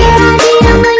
Yeah, I'm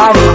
body.